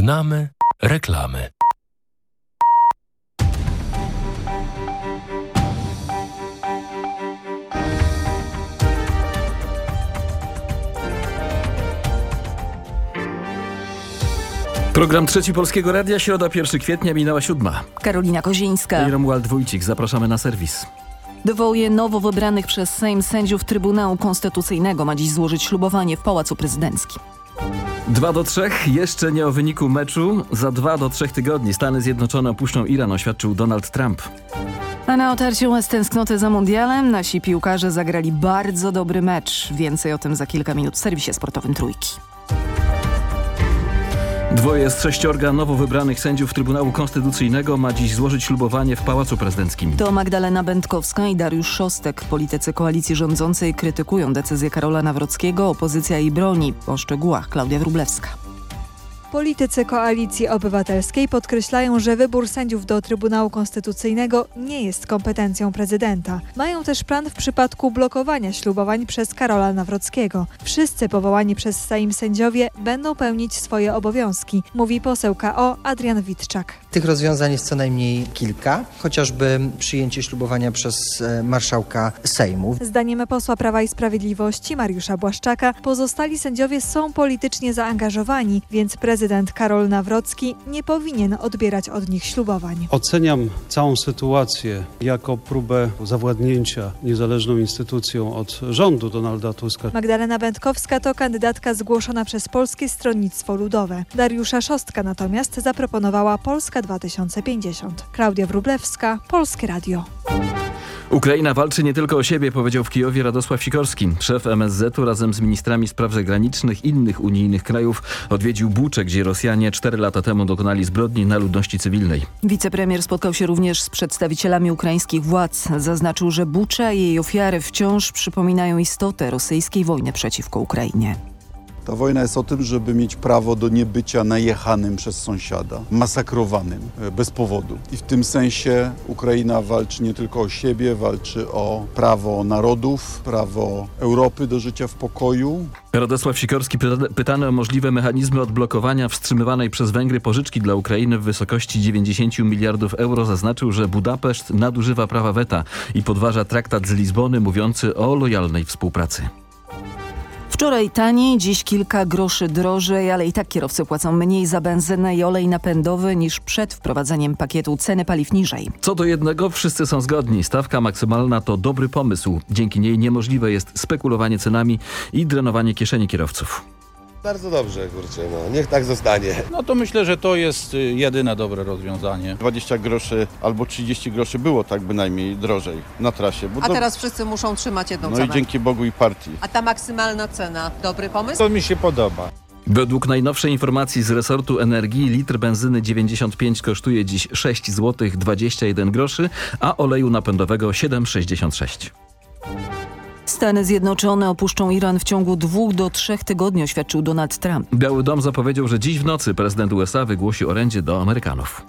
Znamy reklamy. Program Trzeci Polskiego Radia, środa 1 kwietnia, minęła siódma. Karolina Kozińska. I Romuald Wójcik, zapraszamy na serwis. Dwoje nowo wybranych przez Sejm sędziów Trybunału Konstytucyjnego ma dziś złożyć ślubowanie w Pałacu Prezydenckim. 2 do 3, jeszcze nie o wyniku meczu. Za 2 do 3 tygodni Stany Zjednoczone opuszczą Iran, oświadczył Donald Trump. A na otarciu z tęsknoty za mundialem nasi piłkarze zagrali bardzo dobry mecz. Więcej o tym za kilka minut w serwisie sportowym Trójki. Dwoje z sześciorga nowo wybranych sędziów Trybunału Konstytucyjnego ma dziś złożyć ślubowanie w Pałacu Prezydenckim. To Magdalena Będkowska i Dariusz Szostek. Politycy koalicji rządzącej krytykują decyzję Karola Nawrockiego, opozycja jej broni. O szczegółach Klaudia Wróblewska. Politycy Koalicji Obywatelskiej podkreślają, że wybór sędziów do Trybunału Konstytucyjnego nie jest kompetencją prezydenta. Mają też plan w przypadku blokowania ślubowań przez Karola Nawrockiego. Wszyscy powołani przez Sejm sędziowie będą pełnić swoje obowiązki, mówi poseł KO Adrian Witczak. Tych rozwiązań jest co najmniej kilka, chociażby przyjęcie ślubowania przez e, marszałka Sejmu. Zdaniem posła Prawa i Sprawiedliwości Mariusza Błaszczaka pozostali sędziowie są politycznie zaangażowani, więc prezydent Karol Nawrocki nie powinien odbierać od nich ślubowań. Oceniam całą sytuację jako próbę zawładnięcia niezależną instytucją od rządu Donalda Tuska. Magdalena Będkowska to kandydatka zgłoszona przez Polskie Stronnictwo Ludowe. Dariusza Szostka natomiast zaproponowała Polska 2050. Klaudia Wróblewska, Polskie Radio. Ukraina walczy nie tylko o siebie, powiedział w Kijowie Radosław Sikorski. Szef MSZ-u razem z ministrami spraw zagranicznych innych unijnych krajów odwiedził Buczę, gdzie Rosjanie cztery lata temu dokonali zbrodni na ludności cywilnej. Wicepremier spotkał się również z przedstawicielami ukraińskich władz. Zaznaczył, że Bucza i jej ofiary wciąż przypominają istotę rosyjskiej wojny przeciwko Ukrainie. Ta wojna jest o tym, żeby mieć prawo do niebycia najechanym przez sąsiada, masakrowanym e, bez powodu. I w tym sensie Ukraina walczy nie tylko o siebie, walczy o prawo narodów, prawo Europy do życia w pokoju. Radosław Sikorski pytany o możliwe mechanizmy odblokowania wstrzymywanej przez Węgry pożyczki dla Ukrainy w wysokości 90 miliardów euro zaznaczył, że Budapeszt nadużywa prawa weta i podważa traktat z Lizbony mówiący o lojalnej współpracy. Wczoraj taniej, dziś kilka groszy drożej, ale i tak kierowcy płacą mniej za benzynę i olej napędowy niż przed wprowadzeniem pakietu ceny paliw niżej. Co do jednego, wszyscy są zgodni. Stawka maksymalna to dobry pomysł. Dzięki niej niemożliwe jest spekulowanie cenami i drenowanie kieszeni kierowców. Bardzo dobrze, kurczę, no. niech tak zostanie. No to myślę, że to jest y, jedyne dobre rozwiązanie. 20 groszy albo 30 groszy było tak bynajmniej drożej na trasie. Bo A to- teraz wszyscy muszą trzymać jedną No cenę. i dzięki Bogu i partii. A ta maksymalna cena, dobry pomysł? To mi się podoba. Według najnowszej informacji z resortu energii litr benzyny 95 kosztuje dziś 6 zł 21 groszy, a oleju napędowego 7,66. Stany Zjednoczone opuszczą Iran w ciągu dwóch do trzech tygodni, oświadczył Donald Trump. Biały Dom zapowiedział, że dziś w nocy prezydent USA wygłosi orędzie do Amerykanów.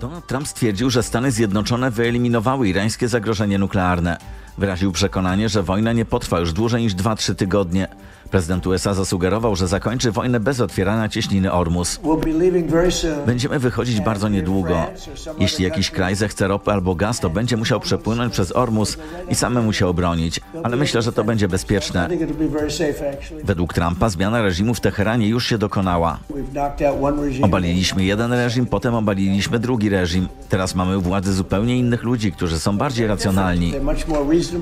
Donald Trump stwierdził, że Stany Zjednoczone wyeliminowały irańskie zagrożenie nuklearne. Wyraził przekonanie, że wojna nie potrwa już dłużej niż 2-3 tygodnie. Prezydent USA zasugerował, że zakończy wojnę bez otwierania cieśniny Ormus. Będziemy wychodzić bardzo niedługo. Jeśli jakiś kraj zechce ropy albo gaz, to będzie musiał przepłynąć przez Ormus i samemu się obronić. Ale myślę, że to będzie bezpieczne. Według Trumpa zmiana reżimu w Teheranie już się dokonała. Obaliliśmy jeden reżim, potem obaliliśmy drugi reżim. Teraz mamy u władzy zupełnie innych ludzi, którzy są bardziej racjonalni.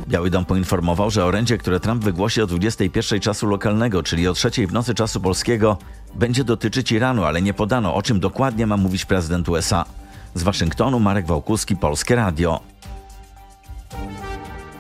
Biały Dom poinformował, że orędzie, które Trump wygłosi o 21 czasu lokalnego, czyli o trzeciej w nocy czasu polskiego, będzie dotyczyć Iranu, ale nie podano, o czym dokładnie ma mówić prezydent USA. Z Waszyngtonu Marek Wałkuski, Polskie Radio.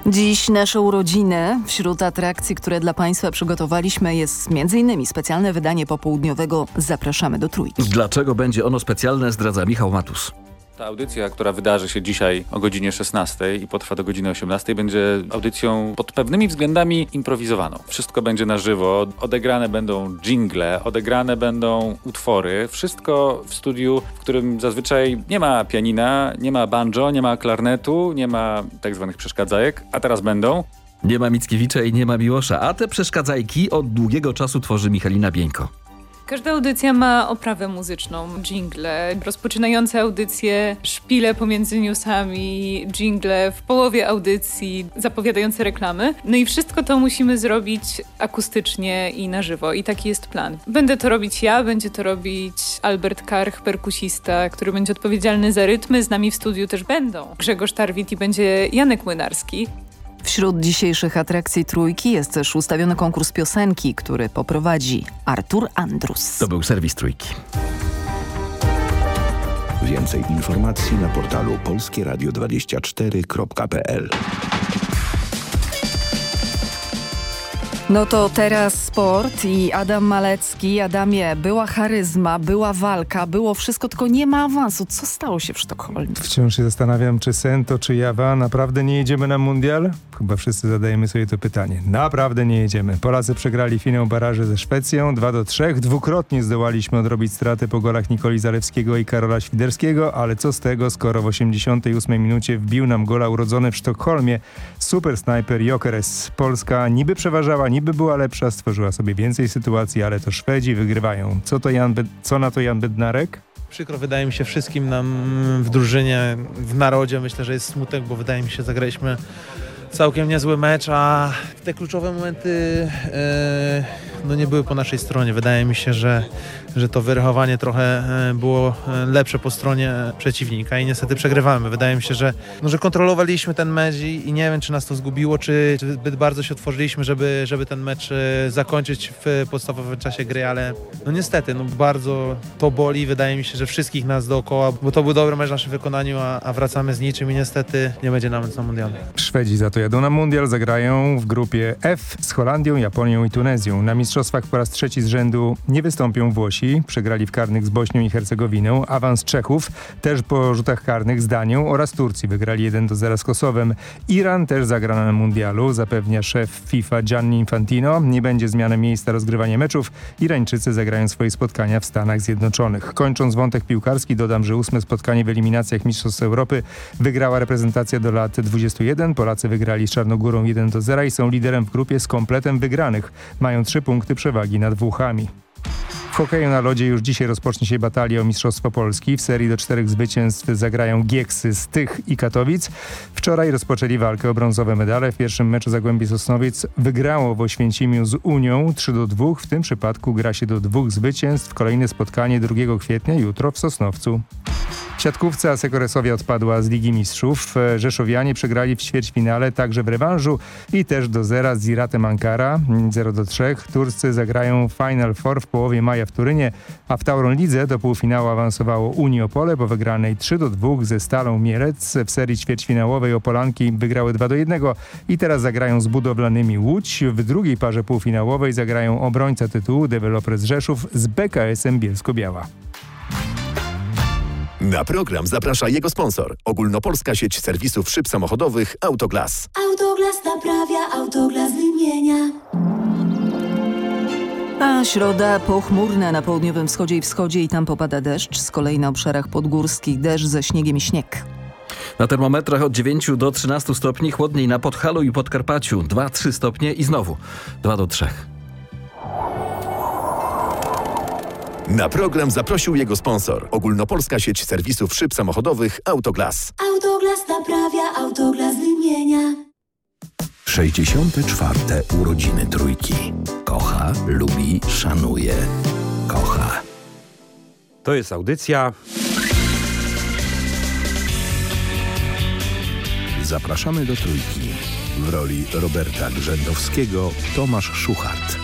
Dziś nasze urodziny. Wśród atrakcji, które dla Państwa przygotowaliśmy jest m.in. specjalne wydanie popołudniowego Zapraszamy do Trójki. Dlaczego będzie ono specjalne zdradza Michał Matus. Ta audycja, która wydarzy się dzisiaj o godzinie 16 i potrwa do godziny 18, będzie audycją pod pewnymi względami improwizowaną. Wszystko będzie na żywo, odegrane będą jingle, odegrane będą utwory. Wszystko w studiu, w którym zazwyczaj nie ma pianina, nie ma banjo, nie ma klarnetu, nie ma tak zwanych przeszkadzajek, a teraz będą. Nie ma Mickiewicza i nie ma Miłosza, a te przeszkadzajki od długiego czasu tworzy Michalina Bieńko. Każda audycja ma oprawę muzyczną, jingle, rozpoczynające audycje, szpile pomiędzy newsami, jingle w połowie audycji, zapowiadające reklamy. No i wszystko to musimy zrobić akustycznie i na żywo i taki jest plan. Będę to robić ja, będzie to robić Albert Karch, perkusista, który będzie odpowiedzialny za rytmy. Z nami w studiu też będą Grzegorz Tarwit i będzie Janek Młynarski. Wśród dzisiejszych atrakcji trójki jest też ustawiony konkurs piosenki, który poprowadzi Artur Andrus. To był serwis trójki. Więcej informacji na portalu polskieradio24.pl No to teraz sport i Adam Malecki. Adamie, była charyzma, była walka, było wszystko, tylko nie ma awansu. Co stało się w Sztokholmie? Wciąż się zastanawiam, czy sen to, czy jawa. Naprawdę nie jedziemy na mundial? Chyba wszyscy zadajemy sobie to pytanie. Naprawdę nie jedziemy. Polacy przegrali finał baraży ze Szwecją 2 do 3. Dwukrotnie zdołaliśmy odrobić straty po golach Nikoli Zalewskiego i Karola Świderskiego, ale co z tego, skoro w 88 minucie wbił nam gola urodzony w Sztokholmie super snajper Jokeres. Polska niby przeważała, niby była lepsza, stworzyła sobie więcej sytuacji, ale to Szwedzi wygrywają. Co, to Jan co na to Jan Bednarek? Przykro wydaje mi się wszystkim nam w drużynie, w narodzie. Myślę, że jest smutek, bo wydaje mi się, zagraliśmy całkiem niezły mecz, a te kluczowe momenty e, no nie były po naszej stronie. Wydaje mi się, że, że to wyrachowanie trochę e, było e, lepsze po stronie przeciwnika i niestety przegrywamy. Wydaje mi się, że, no, że kontrolowaliśmy ten mecz i, i nie wiem, czy nas to zgubiło, czy, zbyt bardzo się otworzyliśmy, żeby, żeby ten mecz zakończyć w podstawowym czasie gry, ale no niestety, no bardzo to boli. Wydaje mi się, że wszystkich nas dookoła, bo to był dobry mecz w naszym wykonaniu, a, a wracamy z niczym i niestety nie będzie nawet na mundialu. Szwedzi za to jadą na mundial, zagrają w grupie F z Holandią, Japonią i Tunezją. Na mistrzostwach po raz trzeci z rzędu nie wystąpią Włosi. Przegrali w karnych z Bośnią i Hercegowiną. Awans Czechów też po rzutach karnych z Danią oraz Turcji. Wygrali 1 do 0 z Kosowem. Iran też zagra na mundialu, zapewnia szef FIFA Gianni Infantino. Nie będzie zmiany miejsca rozgrywania meczów. Irańczycy zagrają swoje spotkania w Stanach Zjednoczonych. Kończąc wątek piłkarski, dodam, że ósme spotkanie w eliminacjach Mistrzostw Europy wygrała reprezentacja do lat 21. Polacy wygrali z Czarnogórą 1 do 0 i są liderem w grupie z kompletem wygranych. Mają trzy punkty przewagi nad Włochami. W hokeju na lodzie już dzisiaj rozpocznie się batalia o Mistrzostwo Polski. W serii do czterech zwycięstw zagrają Gieksy z Tych i Katowic. Wczoraj rozpoczęli walkę o brązowe medale. W pierwszym meczu Zagłębie Sosnowiec wygrało w Oświęcimiu z Unią 3 do 2. W tym przypadku gra się do dwóch zwycięstw. Kolejne spotkanie 2 kwietnia jutro w Sosnowcu. Siatkówce Asekoresowie odpadła z Ligi Mistrzów. Rzeszowianie przegrali w ćwierćfinale, także w rewanżu i też do zera z Iratem Ankara 0 do 3. Turcy zagrają Final Four w połowie maja w Turynie, a w Tauron Lidze do półfinału awansowało Unii Opole po wygranej 3 do 2 ze Stalą Mielec. W serii ćwierćfinałowej Opolanki wygrały 2 do 1 i teraz zagrają z budowlanymi Łódź. W drugiej parze półfinałowej zagrają obrońca tytułu Developers Rzeszów z BKS-em Bielsko-Biała. Na program zaprasza jego sponsor. Ogólnopolska sieć serwisów szyb samochodowych Autoglas. Autoglas naprawia, Autoglas wymienia. A środa pochmurna na południowym wschodzie i wschodzie i tam popada deszcz. Z kolei na obszarach podgórskich deszcz ze śniegiem i śnieg. Na termometrach od 9 do 13 stopni, chłodniej na Podhalu i Podkarpaciu 2-3 stopnie i znowu 2 do 3. Na program zaprosił jego sponsor. Ogólnopolska sieć serwisów szyb samochodowych Autoglas. Autoglas naprawia, Autoglas wymienia. 64. urodziny trójki. Kocha, lubi, szanuje. Kocha. To jest audycja. Zapraszamy do trójki. W roli Roberta Grzędowskiego Tomasz Szuchart.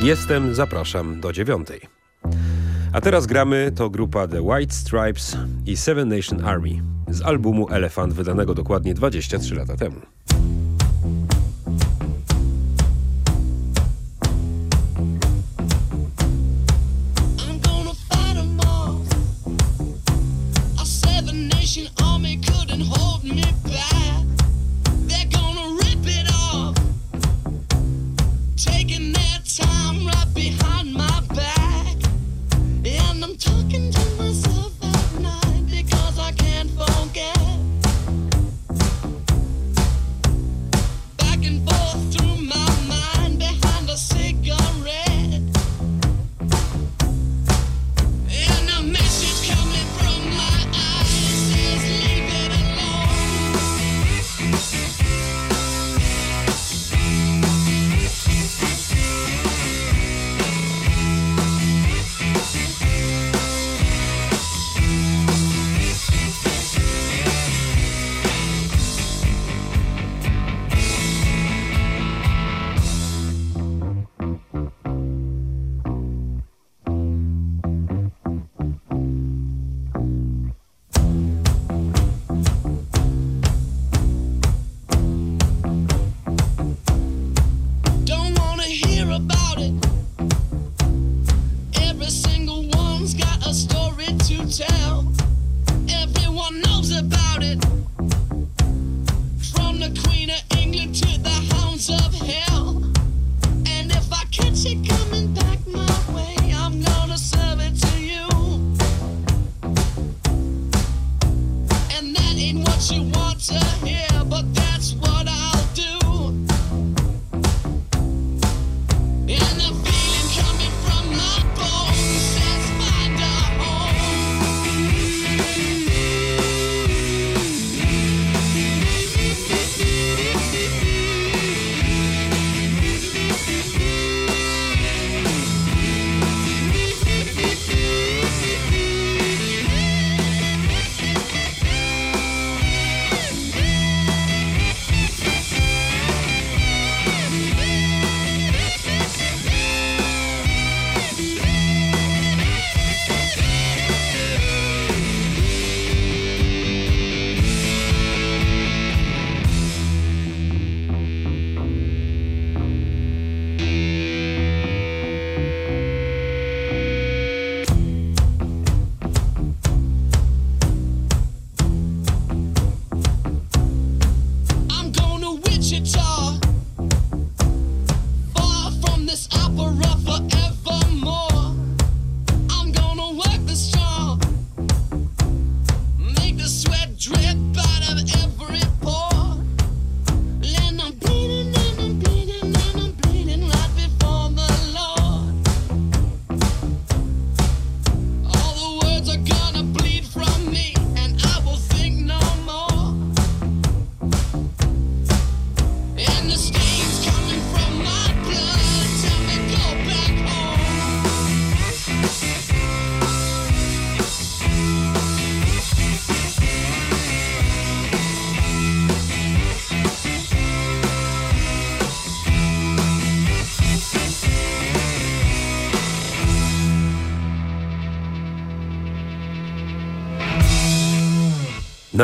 Jestem, zapraszam do dziewiątej. A teraz gramy to grupa The White Stripes i Seven Nation Army z albumu Elephant wydanego dokładnie 23 lata temu.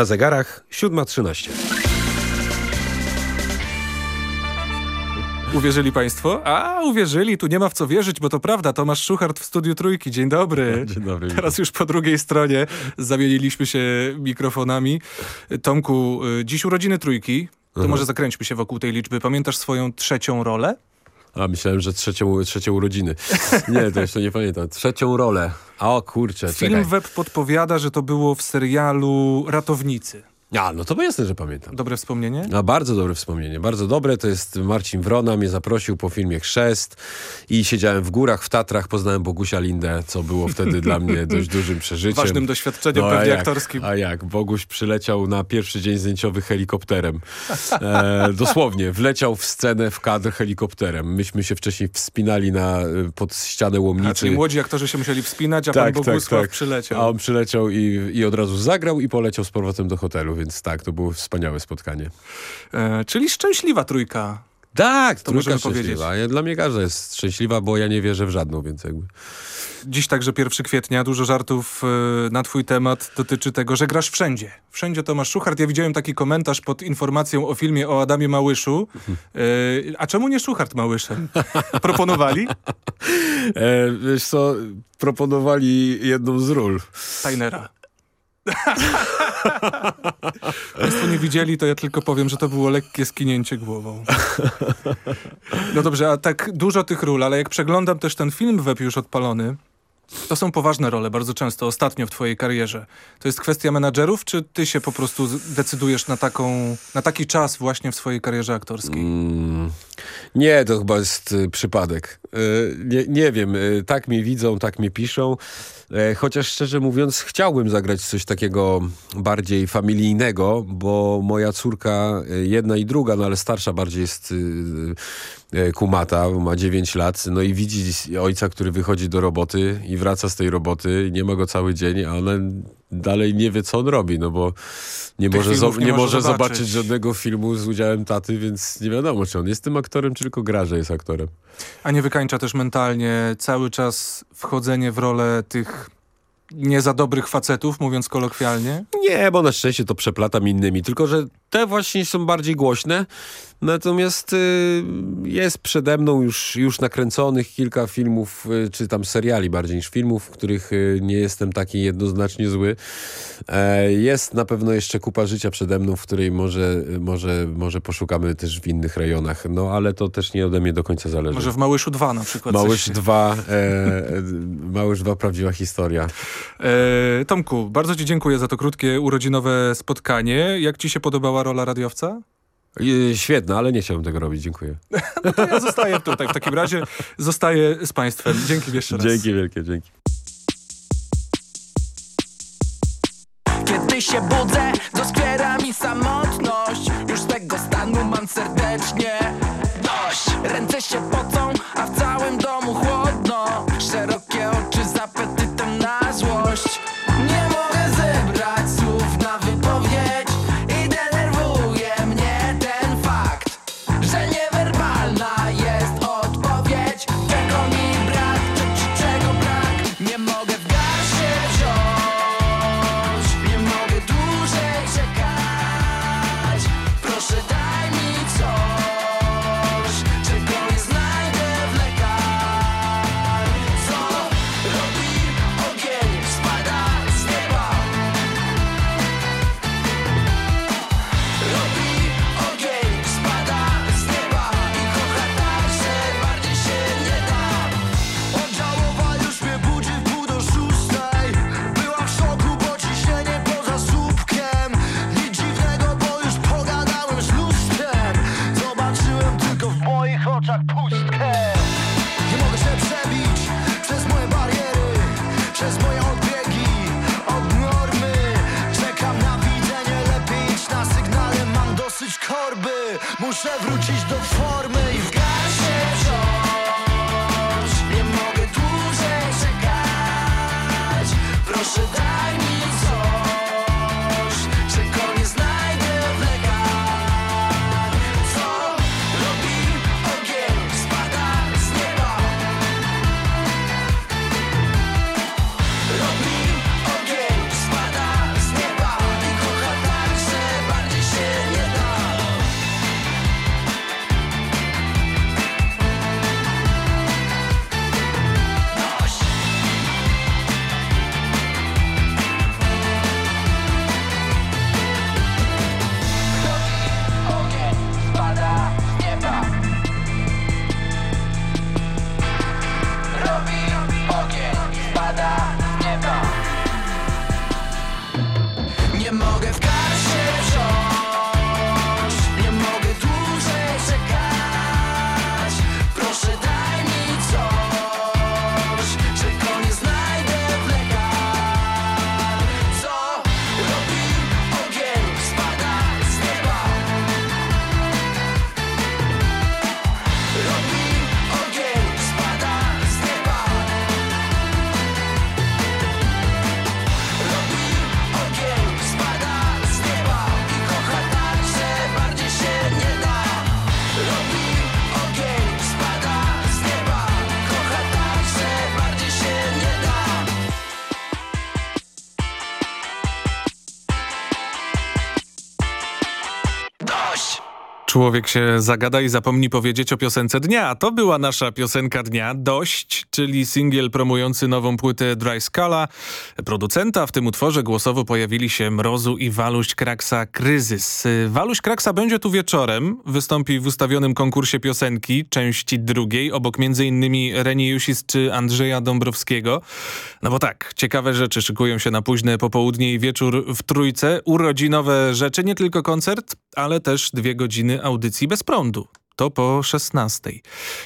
Na zegarach 7.13. Uwierzyli Państwo? A, uwierzyli, tu nie ma w co wierzyć, bo to prawda. Tomasz Szuchart w Studiu Trójki. Dzień dobry. Dzień dobry. Teraz już po drugiej stronie zamieniliśmy się mikrofonami. Tomku, y, dziś urodziny Trójki. To Mhm. może zakręćmy się wokół tej liczby. Pamiętasz swoją trzecią rolę? A myślałem, że trzecią, trzecią urodziny. Nie, to jeszcze nie pamiętam. Trzecią rolę. A o kurczę, Film czekaj. web podpowiada, że to było w serialu Ratownicy. A, no to jasne, że pamiętam. Dobre wspomnienie? A bardzo dobre wspomnienie, bardzo dobre. To jest Marcin Wrona, mnie zaprosił po filmie Chrzest i siedziałem w górach, w Tatrach, poznałem Bogusia Lindę, co było wtedy dla mnie dość dużym przeżyciem. Ważnym doświadczeniem a pewnie jak, aktorskim. A jak, Boguś przyleciał na pierwszy dzień zdjęciowy helikopterem. E, dosłownie, wleciał w scenę, w kadr helikopterem. Myśmy się wcześniej wspinali na, y, pod ścianę A, Łomnicy. czyli młodzi aktorzy się musieli wspinać, a pan Bogusław przyleciał. Tak, A on przyleciał i, i od razu zagrał i poleciał z powrotem do hotelu, więc tak, to było wspaniałe spotkanie. E, czyli szczęśliwa trójka. Tak, to trójka powiedzieć. szczęśliwa. Ja- Dla mnie każda jest szczęśliwa, bo ja nie wierzę w żadną, więc jakby... Dziś także 1 kwietnia, dużo żartów e, na twój temat dotyczy tego, że grasz wszędzie. Wszędzie Tomasz Szuchart. Ja widziałem taki komentarz pod informacją o filmie o Adamie Małyszu. E, a czemu nie Szuchart Małyszem? Proponowali? E, wiesz co, proponowali jedną z ról. Steinera. Państwo nie widzieli, to ja tylko powiem, że to było lekkie skinięcie głową. No dobrze, a tak dużo tych ról, ale jak przeglądam też ten film web już odpalony, to są poważne role bardzo często, ostatnio w twojej karierze. To jest kwestia menadżerów, czy ty się po prostu decydujesz na, taką, na taki czas właśnie w swojej karierze aktorskiej? Mm, nie, to chyba jest y, przypadek. Y, nie, nie wiem, y, tak mnie widzą, tak mnie piszą. E, chociaż szczerze mówiąc chciałbym zagrać coś takiego bardziej familijnego, bo moja córka, y, jedna i druga, no ale starsza bardziej jest y, y, kumata, ma 9 lat, no i widzi ojca, który wychodzi do roboty i wraca z tej roboty, nie ma go cały dzień, a ona dalej nie wie, co on robi, no bo nie Tych może, nie nie może może zobaczyć. zobaczyć żadnego filmu z udziałem taty, więc nie wiadomo, czy on jest tym aktorem, czy tylko gra, że jest aktorem. A nie wykańcza też mentalnie cały czas wchodzenie w rolę tych nie za dobrych facetów, mówiąc kolokwialnie? Nie, bo na szczęście to przeplatam innymi, tylko że te właśnie są bardziej głośne. Natomiast y, jest przede mną już, już nakręconych kilka filmów, y, czy tam seriali bardziej niż filmów, w których y, nie jestem taki jednoznacznie zły. E, jest na pewno jeszcze kupa życia przede mną, w której może, może, może poszukamy też w innych rejonach. No ale to też nie ode mnie do końca zależy. Może w Małyszu 2 na przykład. Małysz coś- 2, e, e, Małysz 2 prawdziwa historia. E, Tomku, bardzo ci dziękuję za to krótkie urodzinowe spotkanie. Jak ci się podobała rola radiowca? Świetna, ale nie chciałbym tego robić. Dziękuję. No to ja zostaję tutaj. W takim razie zostaję z państwem. Dzięki jeszcze raz. Dzięki wielkie, dzięki. Kiedy się budzę, doskwiera mi samotność Już z tego stanu mam serdecznie dość Ręce się pocą, a w całym domu chłodno Człowiek się zagada i zapomni powiedzieć o piosence dnia. To była nasza piosenka dnia Dość, czyli singiel promujący nową płytę Dry Scala. Producenta w tym utworze głosowo pojawili się Mrozu i Waluś Kraksa Kryzys. Waluś Kraksa będzie tu wieczorem, wystąpi w ustawionym konkursie piosenki części drugiej, obok m.in. Reni Jusis czy Andrzeja Dąbrowskiego. No bo tak, ciekawe rzeczy szykują się na późne popołudnie i wieczór w Trójce. Urodzinowe rzeczy, nie tylko koncert, ale też dwie godziny audycji bez prądu. To po 16.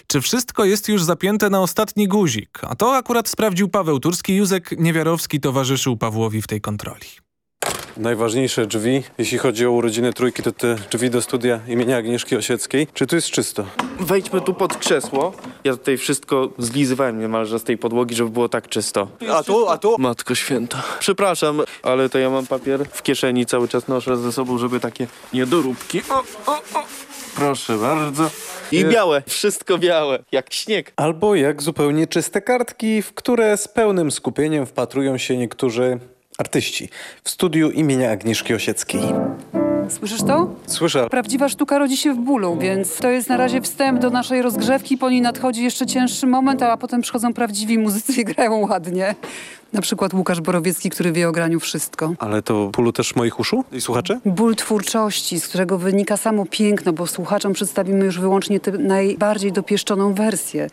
Czy wszystko jest już zapięte na ostatni guzik? A to akurat sprawdził Paweł Turski. Józek Niewiarowski towarzyszył Pawłowi w tej kontroli. Najważniejsze drzwi, jeśli chodzi o urodziny trójki, to te drzwi do studia imienia Agnieszki Osieckiej. Czy tu jest czysto? Wejdźmy tu pod krzesło. Ja tutaj wszystko zlizywałem niemalże z tej podłogi, żeby było tak czysto. A tu, a tu? Matko święta. Przepraszam, ale to ja mam papier w kieszeni, cały czas noszę ze sobą, żeby takie niedoróbki. O, o, o. Proszę bardzo. I białe, wszystko białe, jak śnieg. Albo jak zupełnie czyste kartki, w które z pełnym skupieniem wpatrują się niektórzy artyści w studiu imienia Agnieszki Osieckiej. Słyszysz to? Słyszę. Prawdziwa sztuka rodzi się w bólu, więc to jest na razie wstęp do naszej rozgrzewki. Po niej nadchodzi jeszcze cięższy moment, a potem przychodzą prawdziwi muzycy i grają ładnie. Na przykład Łukasz Borowiecki, który wie o graniu wszystko. Ale to bólu też moich uszu i słuchaczy? Ból twórczości, z którego wynika samo piękno, bo słuchaczom przedstawimy już wyłącznie tę najbardziej dopieszczoną wersję.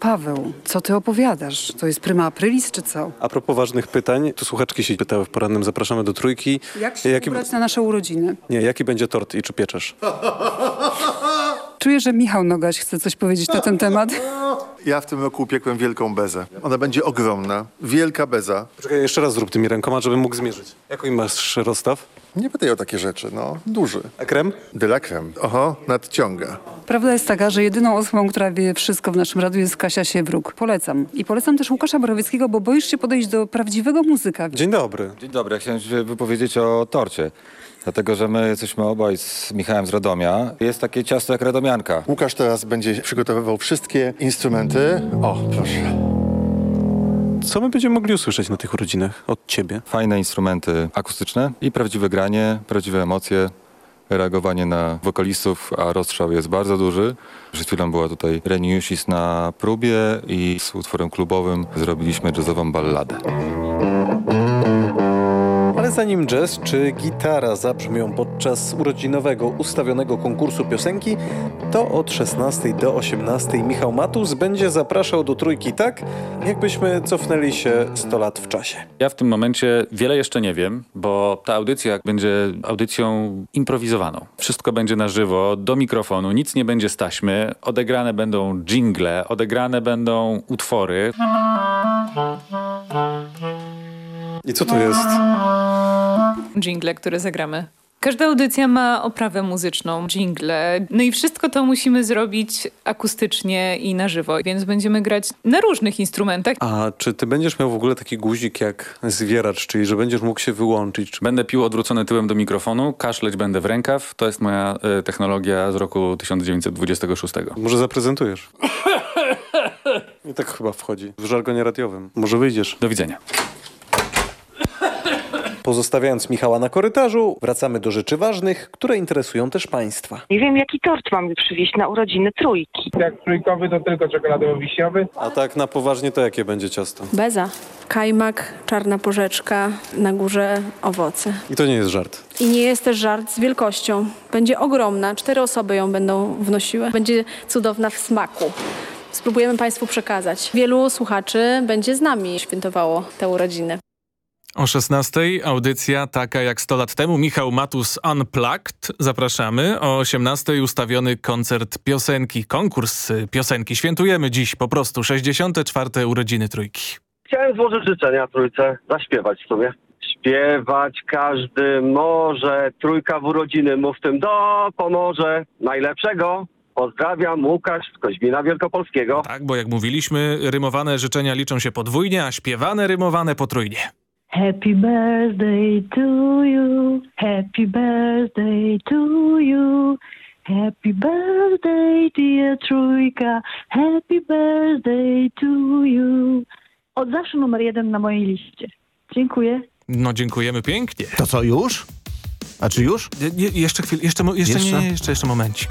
Paweł, co ty opowiadasz? To jest prima aprilis czy co? A propos ważnych pytań, tu słuchaczki się pytały w porannym, zapraszamy do trójki. Jak się Jaki- ubrać na nasze urodziny? Nie, jaki będzie tort i czy pieczesz? Czuję, że Michał Nogaś chce coś powiedzieć na ten temat. Ja w tym roku upiekłem wielką bezę. Ona będzie ogromna. Wielka beza. Czekaj, jeszcze raz zrób tymi rękoma, żebym mógł zmierzyć. Jaki masz rozstaw? Nie pytaj o takie rzeczy, no. Duży. A krem? De la creme. Oho, nadciąga. Prawda jest taka, że jedyną osobą, która wie wszystko w naszym radiu jest Kasia Siewruk. Polecam. I polecam też Łukasza Borowieckiego, bo boisz się podejść do prawdziwego muzyka. Dzień dobry. Dzień dobry, ja chciałem się wypowiedzieć o torcie. Dlatego, że my jesteśmy obaj z Michałem z Radomia. Jest takie ciasto jak radomianka. Łukasz teraz będzie przygotowywał wszystkie instrumenty. O, proszę. Co my będziemy mogli usłyszeć na tych urodzinach od ciebie? Fajne instrumenty akustyczne i prawdziwe granie, prawdziwe emocje, reagowanie na wokalistów, a rozstrzał jest bardzo duży. Przed chwilą była tutaj Reniusis na próbie i z utworem klubowym zrobiliśmy jazzową balladę. Zanim jazz czy gitara zabrzmią podczas urodzinowego ustawionego konkursu piosenki, to od 16 do 18 Michał Matus będzie zapraszał do trójki tak, jakbyśmy cofnęli się 100 lat w czasie. Ja w tym momencie wiele jeszcze nie wiem, bo ta audycja będzie audycją improwizowaną. Wszystko będzie na żywo, do mikrofonu, nic nie będzie z taśmy, odegrane będą jingle, odegrane będą utwory. I co to jest? Jingle, które zagramy. Każda audycja ma oprawę muzyczną, jingle. No i wszystko to musimy zrobić akustycznie i na żywo, więc będziemy grać na różnych instrumentach. A czy ty będziesz miał w ogóle taki guzik jak zwieracz, czyli że będziesz mógł się wyłączyć? Czy... Będę pił odwrócony tyłem do mikrofonu, kaszleć będę w rękaw. To jest moja e, technologia z roku 1926. Może zaprezentujesz? I tak chyba wchodzi w żargonie radiowym. Może wyjdziesz. Do widzenia. Pozostawiając Michała na korytarzu, wracamy do rzeczy ważnych, które interesują też Państwa. Nie wiem, jaki tort mamy przywieźć na urodziny trójki. Jak trójkowy, to tylko czekoladowo-wiśniowy. A tak na poważnie to jakie będzie ciasto? Beza, kajmak, czarna porzeczka, na górze owoce. I to nie jest żart. I nie jest też żart z wielkością. Będzie ogromna, cztery osoby ją będą wnosiły. Będzie cudowna w smaku. Spróbujemy Państwu przekazać. Wielu słuchaczy będzie z nami świętowało te urodziny. O 16 audycja taka jak 100 lat temu. Michał Matus Unplugged. Zapraszamy. O 18 ustawiony koncert piosenki, konkurs y, piosenki. Świętujemy dziś po prostu 64. urodziny Trójki. Chciałem złożyć życzenia trójce, zaśpiewać w sumie. Śpiewać każdy może, trójka w urodziny mu w tym dopomoże. Najlepszego pozdrawiam Łukasz z Koźmina Wielkopolskiego. Tak, bo jak mówiliśmy, rymowane życzenia liczą się podwójnie, a śpiewane rymowane potrójnie. Happy birthday to you, happy birthday to you, happy birthday dear Trójka, happy birthday to you. Od zawsze numer jeden na mojej liście. Dziękuję. No dziękujemy pięknie. To co, już? A czy już? Je, je, jeszcze chwilę, jeszcze, jeszcze, Jeszcze? nie, jeszcze, jeszcze momencik.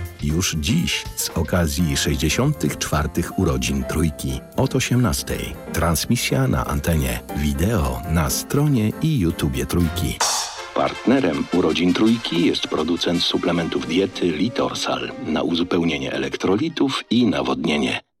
Już dziś z okazji 64. urodzin Trójki od 18. Transmisja na antenie, wideo na stronie i YouTubie Trójki. Partnerem urodzin Trójki jest producent suplementów diety Litorsal na uzupełnienie elektrolitów i nawodnienie.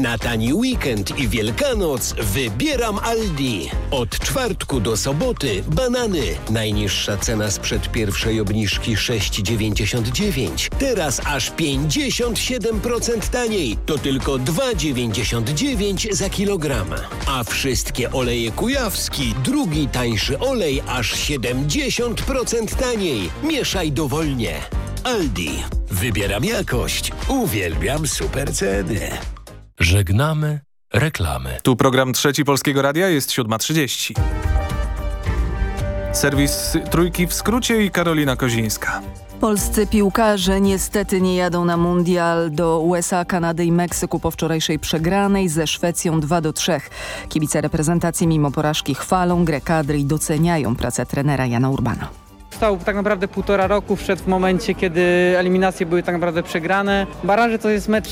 Na tani weekend i Wielkanoc wybieram Aldi. Od czwartku do soboty banany. Najniższa cena sprzed pierwszej obniżki 6,99. Teraz aż 57% taniej. To tylko 2,99 za kilogram. A wszystkie oleje kujawski, drugi tańszy olej aż 70% taniej. Mieszaj dowolnie. Aldi. Wybieram jakość. Uwielbiam super ceny. Żegnamy reklamy. Tu program Trzeci Polskiego Radia jest 7.30. Serwis Trójki w skrócie i Karolina Kozińska. Polscy piłkarze niestety nie jadą na mundial do USA, Kanady i Meksyku po wczorajszej przegranej ze Szwecją 2 do 3. Kibice reprezentacji mimo porażki chwalą grę kadry i doceniają pracę trenera Jana Urbana. Stał tak naprawdę półtora roku, wszedł w momencie, kiedy eliminacje były tak naprawdę przegrane. Baraże to jest mecz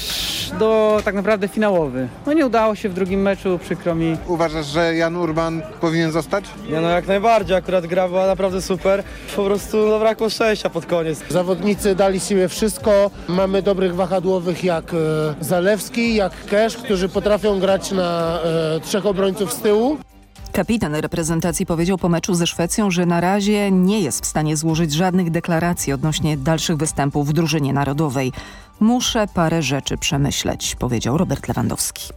do tak naprawdę finałowy. No nie udało się w drugim meczu, przykro mi. Uważasz, że Jan Urban powinien zostać? Nie no jak najbardziej, akurat gra była naprawdę super. Po prostu zabrakło szczęścia pod koniec. Zawodnicy dali siebie wszystko. Mamy dobrych wahadłowych jak e, Zalewski, jak Kesz, którzy potrafią grać na e, trzech obrońców z tyłu. Kapitan reprezentacji powiedział po meczu ze Szwecją, że na razie nie jest w stanie złożyć żadnych deklaracji odnośnie dalszych występów w drużynie narodowej. Muszę parę rzeczy przemyśleć, powiedział Robert Lewandowski.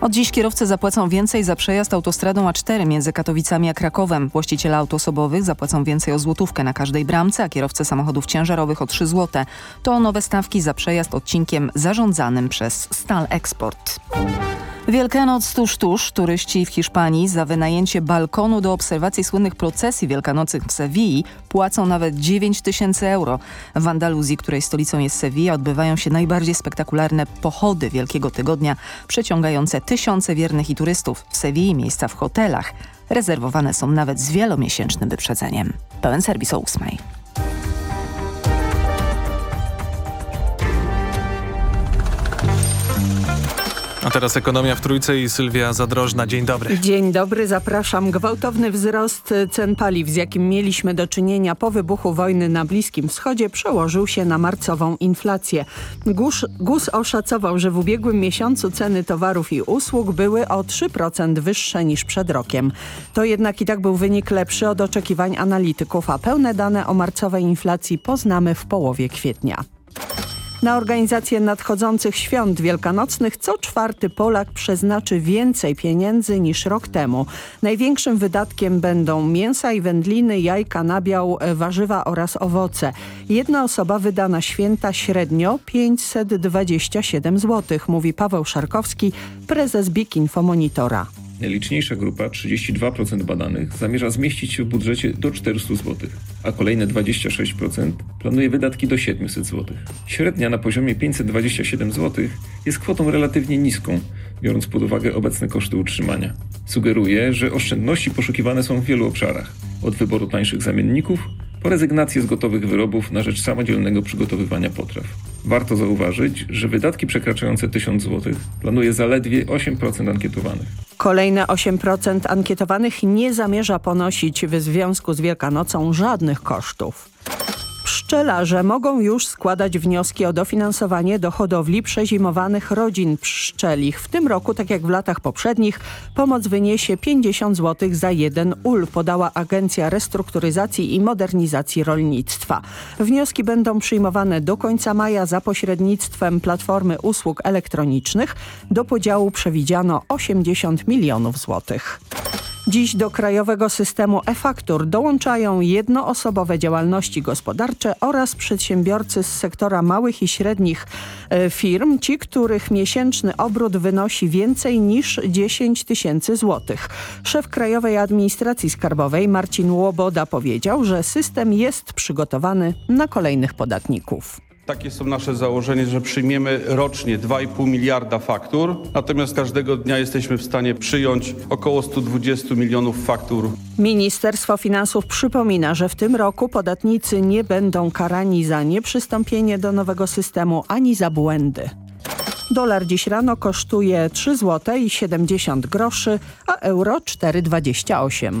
Od dziś kierowcy zapłacą więcej za przejazd autostradą A4 między Katowicami a Krakowem. Właściciele aut osobowych zapłacą więcej o złotówkę na każdej bramce, a kierowcy samochodów ciężarowych o 3 zł. To nowe stawki za przejazd odcinkiem zarządzanym przez Stal Export. Wielkanoc tuż tuż. Turyści w Hiszpanii za wynajęcie balkonu do obserwacji słynnych procesji wielkanocnych w Sewilli płacą nawet 9 tysięcy euro. W Andaluzji, której stolicą jest Sewilla, odbywają się najbardziej spektakularne pochody Wielkiego Tygodnia, przeciągające tysiące wiernych i turystów. W Sewilli miejsca w hotelach rezerwowane są nawet z wielomiesięcznym wyprzedzeniem. Pełen serwis o ósmej. A teraz ekonomia w Trójce i Sylwia Zadrożna. Dzień dobry. Dzień dobry, zapraszam. Gwałtowny wzrost cen paliw, z jakim mieliśmy do czynienia po wybuchu wojny na Bliskim Wschodzie, przełożył się na marcową inflację. GUS, GUS oszacował, że w ubiegłym miesiącu ceny towarów i usług były o 3% wyższe niż przed rokiem. To jednak i tak był wynik lepszy od oczekiwań analityków, a pełne dane o marcowej inflacji poznamy w połowie kwietnia. Na organizację nadchodzących świąt wielkanocnych co czwarty Polak przeznaczy więcej pieniędzy niż rok temu. Największym wydatkiem będą mięsa i wędliny, jajka, nabiał, warzywa oraz owoce. Jedna osoba wyda na święta średnio 527 zł, mówi Paweł Szarkowski, prezes BIK Infomonitora. Najliczniejsza grupa, 32% badanych, zamierza zmieścić się w budżecie do 400 zł, a kolejne 26% planuje wydatki do 700 zł. Średnia na poziomie 527 zł jest kwotą relatywnie niską, biorąc pod uwagę obecne koszty utrzymania. Sugeruje, że oszczędności poszukiwane są w wielu obszarach, od wyboru tańszych zamienników po rezygnację z gotowych wyrobów na rzecz samodzielnego przygotowywania potraw. Warto zauważyć, że wydatki przekraczające 1000 zł planuje zaledwie 8% ankietowanych. Kolejne 8% ankietowanych nie zamierza ponosić w związku z Wielkanocą żadnych kosztów. Pszczelarze mogą już składać wnioski o dofinansowanie do hodowli przezimowanych rodzin pszczelich. W tym roku, tak jak w latach poprzednich, pomoc wyniesie 50 zł za jeden ul, podała Agencja Restrukturyzacji i Modernizacji Rolnictwa. Wnioski będą przyjmowane do końca maja za pośrednictwem Platformy Usług Elektronicznych. Do podziału przewidziano 80 milionów złotych. Dziś do krajowego systemu e-faktur dołączają jednoosobowe działalności gospodarcze oraz przedsiębiorcy z sektora małych i średnich e, firm, ci, których miesięczny obrót wynosi więcej niż 10 tysięcy złotych. Szef Krajowej Administracji Skarbowej Marcin Łoboda powiedział, że system jest przygotowany na kolejnych podatników. Takie są nasze założenie, że przyjmiemy rocznie 2,5 miliarda faktur, natomiast każdego dnia jesteśmy w stanie przyjąć około 120 milionów faktur. Ministerstwo Finansów przypomina, że w tym roku podatnicy nie będą karani za nieprzystąpienie do nowego systemu ani za błędy. Dolar dziś rano kosztuje 3 zł i 70 groszy, a euro 4,28.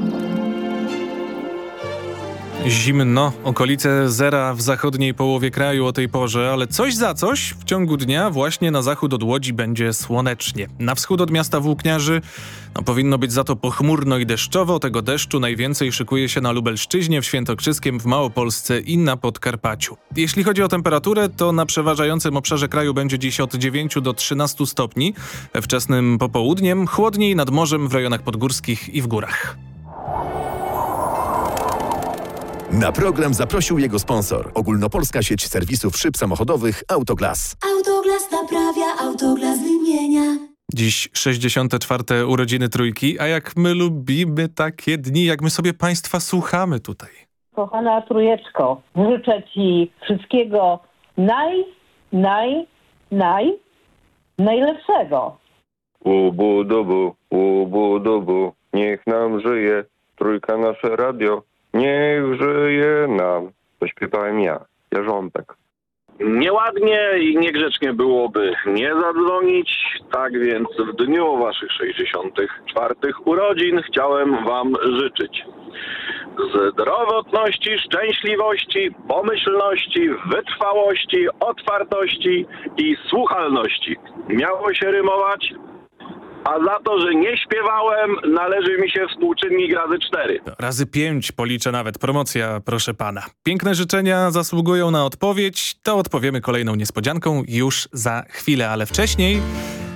Zimno, okolice zera w zachodniej połowie kraju o tej porze, ale coś za coś w ciągu dnia właśnie na zachód od Łodzi będzie słonecznie. Na wschód od miasta Włókniarzy no, powinno być za to pochmurno i deszczowo. Tego deszczu najwięcej szykuje się na Lubelszczyźnie, w Świętokrzyskiem, w Małopolsce i na Podkarpaciu. Jeśli chodzi o temperaturę, to na przeważającym obszarze kraju będzie dziś od 9 do 13 stopni. Wczesnym popołudniem chłodniej nad morzem w rejonach podgórskich i w górach. Na program zaprosił jego sponsor. Ogólnopolska sieć serwisów szyb samochodowych Autoglas. Autoglas naprawia, autoglas wymienia. Dziś 64. urodziny trójki, a jak my lubimy takie dni, jak my sobie Państwa słuchamy tutaj. Kochana trójeczko, życzę Ci wszystkiego naj, naj, naj, najlepszego. Ubu dubu, ubu dubu, niech nam żyje, trójka nasze radio, niech żyje nam. To śpiewałem ja, Jarząbek. Nieładnie i niegrzecznie byłoby nie zadzwonić, tak więc w dniu waszych 64 urodzin chciałem wam życzyć zdrowotności, szczęśliwości, pomyślności, wytrwałości, otwartości i słuchalności. Miało się rymować, a za to, że nie śpiewałem, należy mi się współczynnik razy cztery. Razy pięć policzę nawet. Promocja, proszę pana. Piękne życzenia zasługują na odpowiedź. To odpowiemy kolejną niespodzianką już za chwilę, ale wcześniej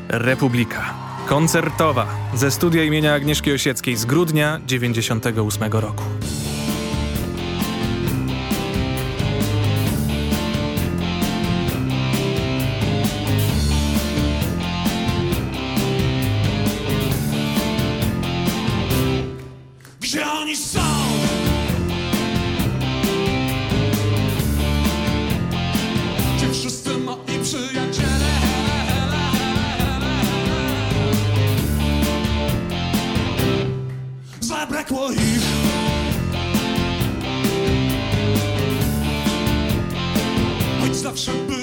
Republika. Koncertowa ze studia imienia Agnieszki Osieckiej z grudnia 98 roku. zawsze był.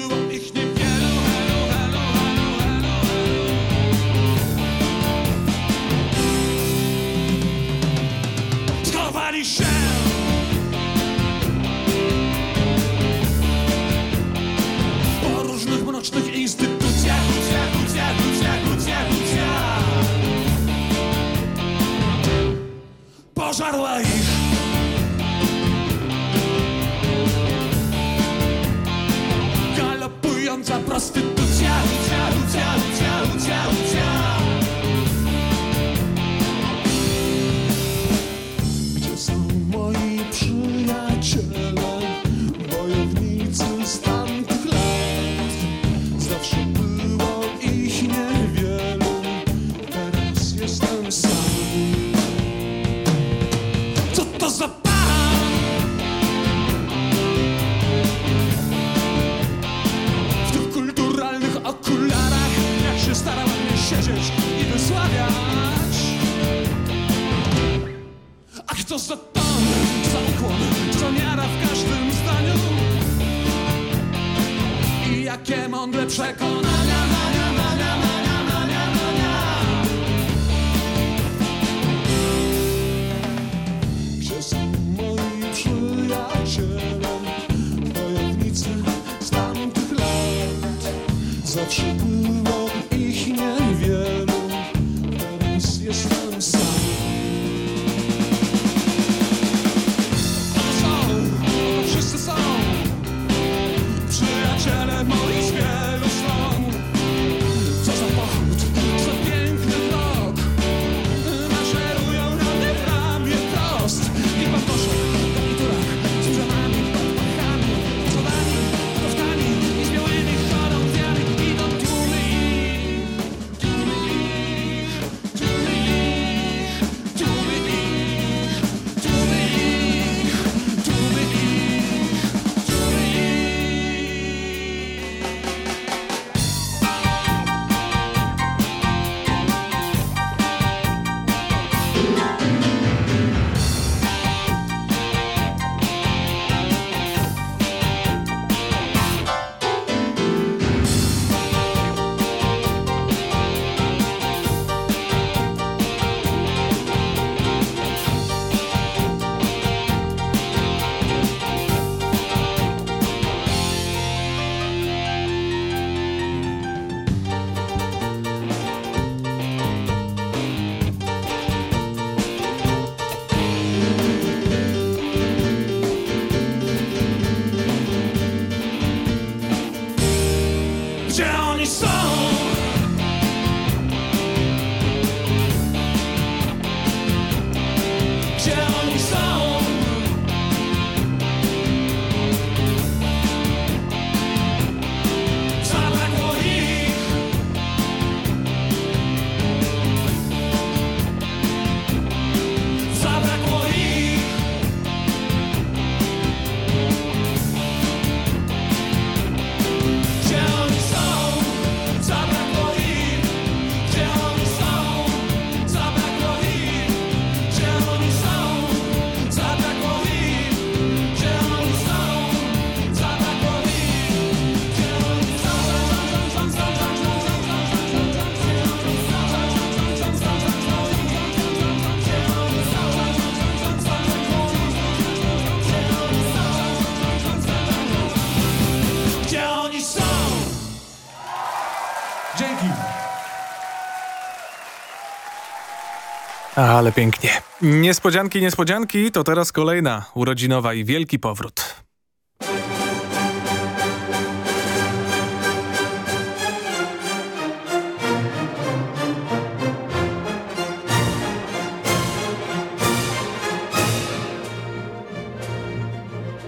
Ale pięknie. Niespodzianki, niespodzianki, to teraz kolejna urodzinowa i wielki powrót.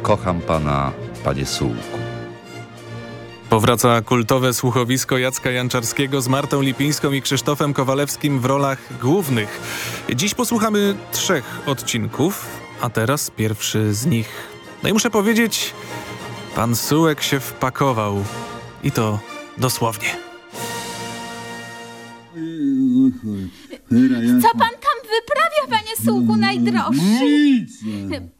Kocham Pana, Panie Suł. Powraca kultowe słuchowisko Jacka Janczarskiego z Martą Lipińską i Krzysztofem Kowalewskim w rolach głównych. Dziś posłuchamy trzech odcinków, a teraz pierwszy z nich. No i muszę powiedzieć, pan Sułek się wpakował. I to dosłownie. Co pan tam wyprawia, panie sułku najdroższy? Nic.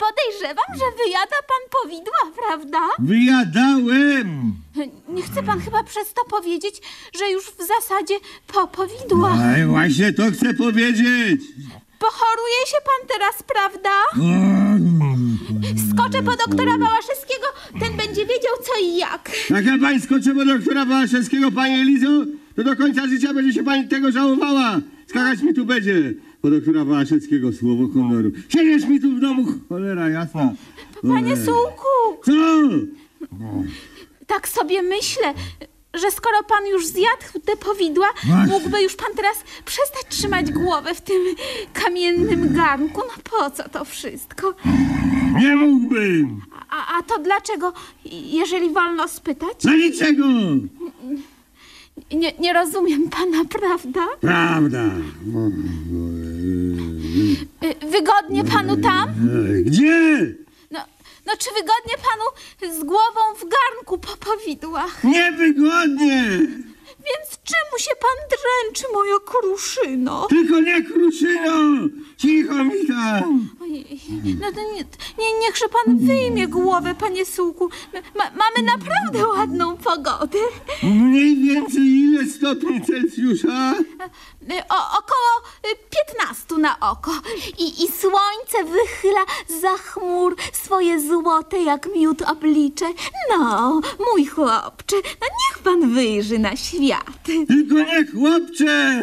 Podejrzewam, że wyjada pan powidła, prawda? Wyjadałem. Nie chce pan chyba przez to powiedzieć, że już w zasadzie po powidłach. No, właśnie to chcę powiedzieć. Pochoruje się pan teraz, prawda? Skoczę po doktora Bałaszewskiego, ten będzie wiedział co i jak. Tak, a pan skoczy po doktora Bałaszewskiego, panie Lizo? To do końca życia będzie się pani tego żałowała. Skakać mi tu będzie po doktora Wałaszewskiego słowo honoru. Siedzisz mi tu w domu, cholera jasna. Panie. Sułku, Co? tak sobie myślę, że skoro pan już zjadł te powidła, Właśnie. mógłby już pan teraz przestać trzymać głowę w tym kamiennym garnku. No po co to wszystko? Nie mógłbym. A, a to dlaczego, jeżeli wolno spytać? Za niczego. Nie, nie rozumiem pana, prawda? Prawda. Y, Wygodnie panu tam? Gdzie? No, no czy wygodnie panu z głową w garnku po powidłach? Niewygodnie. Więc czemu się pan dręczy, moja kruszyno? Tylko nie kruszyno. Cicho mi tam. Ojej, no to nie, nie, niechże pan wyjmie głowę, panie Sułku. Ma, mamy naprawdę ładną pogodę. Mniej więcej ile stopni Celsjusza? Y, O, około y, 15 na oko. I, I słońce wychyla za chmur swoje złote jak miód oblicze. No, mój chłopcze, no niech pan wyjrzy na świat. Tylko nie chłopcze.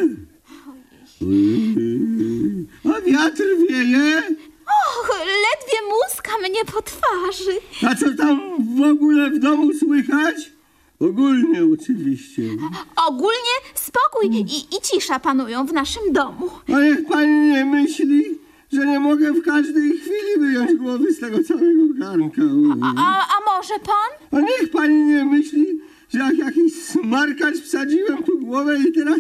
A wiatr wieje? Och, ledwie muska mnie po twarzy. A co tam w ogóle w domu słychać? Ogólnie oczywiście. Ogólnie spokój i, i cisza panują w naszym domu. A niech pani nie myśli, że nie mogę w każdej chwili wyjąć głowy z tego całego garnka. A, a, a może pan? A niech pani nie myśli, jak jakiś smarkacz wsadziłem tu głowę i teraz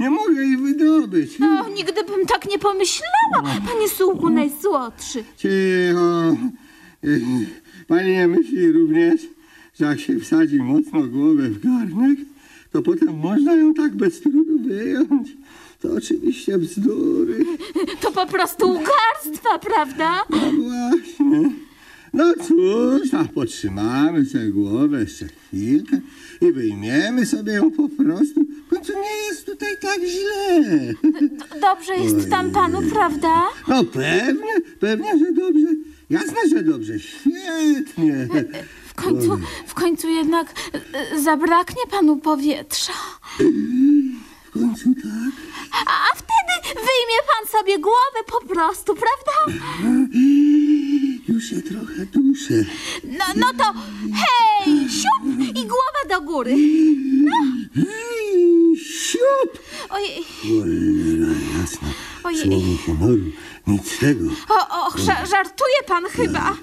nie mogę jej wydobyć. No, nigdy bym tak nie pomyślała, panie Sułku najsłodszy. Cicho. Pani nie myśli również, że jak się wsadzi mocno głowę w garnek, to potem można ją tak bez trudu wyjąć. To oczywiście bzdury. To po prostu ugarstwa, prawda? No właśnie. No cóż, a potrzymamy sobie głowę jeszcze chwilkę i wyjmiemy sobie ją po prostu. W końcu nie jest tutaj tak źle. Dobrze jest tam panu, prawda? No pewnie, pewnie, że dobrze. Jasne, że dobrze. Świetnie. W końcu, w końcu jednak y, zabraknie panu powietrza. W końcu tak. A, a wtedy wyjmie pan sobie głowę po prostu, prawda? Już się trochę duszę. No, no to hej, siup i głowa do góry. No. Siup! Ojej, Cholera jasna. Ojej. Słowo honoru. Nic z tego. o, och, ża- żartuje pan chyba.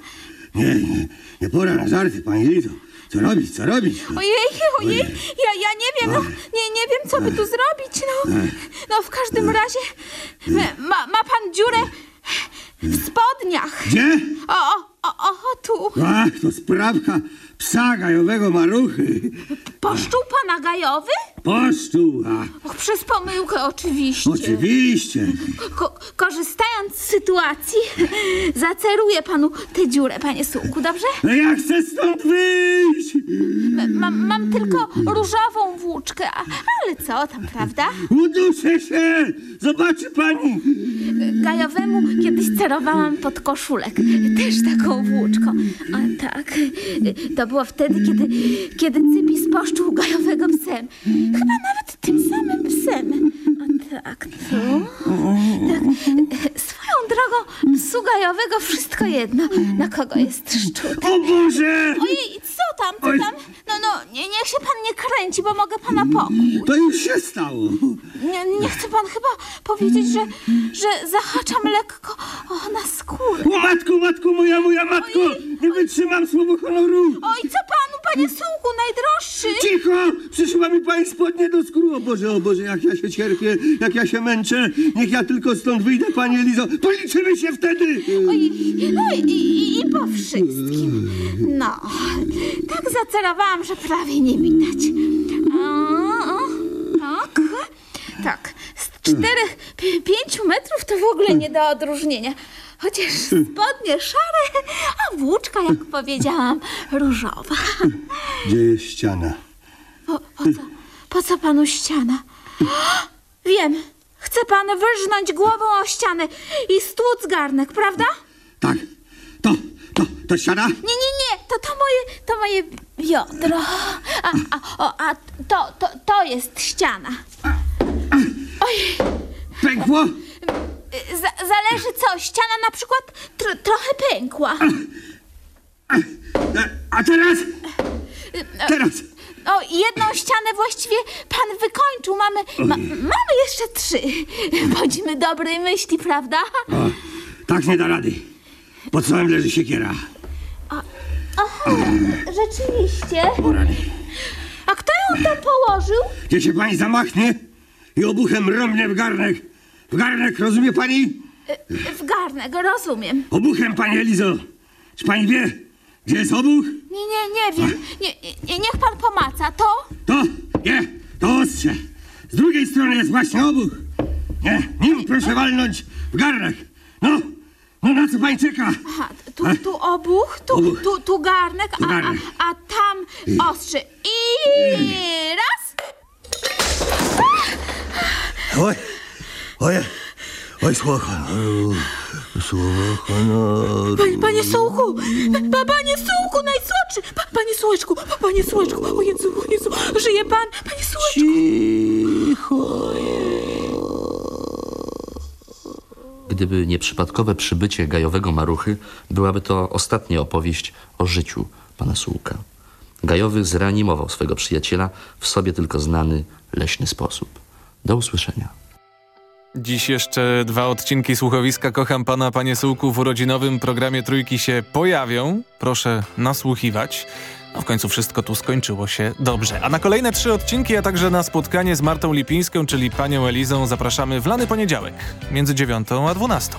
Nie, nie, nie pora na żarty, pani Lizo. Co robić, co robić? Ojej, ojej, ja, ja nie wiem, no, nie, nie wiem, co by tu zrobić, no. No, w każdym razie, ma, ma pan dziurę w spodniach. Gdzie? O, o, o, o, tu. Ach, to sprawka psa gajowego maruchy. Poszczuł pana gajowy? Poszczu, a Och, przez pomyłkę oczywiście. oczywiście. Ko korzystając z sytuacji, zaceruję panu tę dziurę, panie Sułku, dobrze? No ja chcę stąd wyjść. M mam, mam tylko różową włóczkę, ale co tam, prawda? Uduszę się. Zobaczy pani. Gajowemu kiedyś cerowałam pod koszulek, też taką włóczką. A tak, to było wtedy, kiedy, kiedy Cypis poszczuł Gajowego psem. Chyba nawet tym samym psem. A tak, co? Tak, swoją drogą psu Gajowego wszystko jedno, na kogo jest szczuty. O Boże! Ojej, co tam, co tam? No, no, nie, niech się pan nie kręci, bo mogę pana pokłuć. To już się stało. Nie, nie chce pan chyba powiedzieć, że, że zahaczam lekko o, na skórę. O matko, matko moja, moja matko! Nie wytrzymam słowo honoru! Oj, co panu, panie Sułku, najdroższy? Cicho! Przyszyła mi pani spodnie do skóru. O Boże, o Boże, jak ja się cierpię, jak ja się męczę. Niech ja tylko stąd wyjdę, pani Elizo. Policzymy się wtedy! Oj, no i, i, i po wszystkim. No, tak zacerowałam, że prawie nie widać. O, o, tak, tak, z czterech, pi- pięciu metrów to w ogóle nie do odróżnienia. Chociaż spodnie szare, a włóczka, jak powiedziałam, różowa. Gdzie jest ściana? Po, po, co, po co panu ściana? Wiem, chce pan wyrżnąć głową o ścianę i stłuc garnek, prawda? Tak. To, to, to ściana? Nie, nie, nie, to, to moje, to moje biodro. A, a, o, a to, to, to jest ściana. Oj. Pękło? Z, zależy co, ściana na przykład tro, trochę pękła. A teraz? Teraz? O, jedną ścianę właściwie pan wykończył. Mamy, ma, mamy jeszcze trzy. Bądźmy dobrej myśli, prawda? O, tak nie da rady. Pod stołem leży siekiera. Rzeczywiście. O rany. A kto ją tam położył? Gdzie się pani zamachnie i obuchem rąbnie w garnek. W garnek, rozumie pani? W garnek, rozumiem. Obuchem, pani Elizo. Czy pani wie, gdzie jest obuch? Nie, nie, nie wiem. Nie, nie, niech pan pomaca. To? To, nie, to ostrze. Z drugiej strony jest właśnie obuch. Nie, nim proszę walnąć w garnek. No, no na co pani czeka? Aha, tu, tu obuch, tu, Obuch. tu, tu garnek, Tu a, a, garnek. a tam ostrze. I raz. Oj, oj, oj, słocha. Słocha, no. Panie, panie Sołku! Pa, panie Sołku, najsłodszy! Pa, panie Słeczku, pa, panie Słeczku! O Jezu, o Jezu, żyje pan! Panie Słeczku! Cicho. Gdyby nie przypadkowe przybycie gajowego maruchy, byłaby to ostatnia opowieść o życiu pana Sułka. Gajowy zreanimował swego przyjaciela w sobie tylko znany leśny sposób. Do usłyszenia. Dziś jeszcze dwa odcinki słuchowiska Kocham Pana, Panie Sułku w urodzinowym programie Trójki się pojawią. Proszę nasłuchiwać. No w końcu wszystko tu skończyło się dobrze. A na kolejne trzy odcinki, a także na spotkanie z Martą Lipińską, czyli panią Elizą zapraszamy w lany poniedziałek między 9 a 12.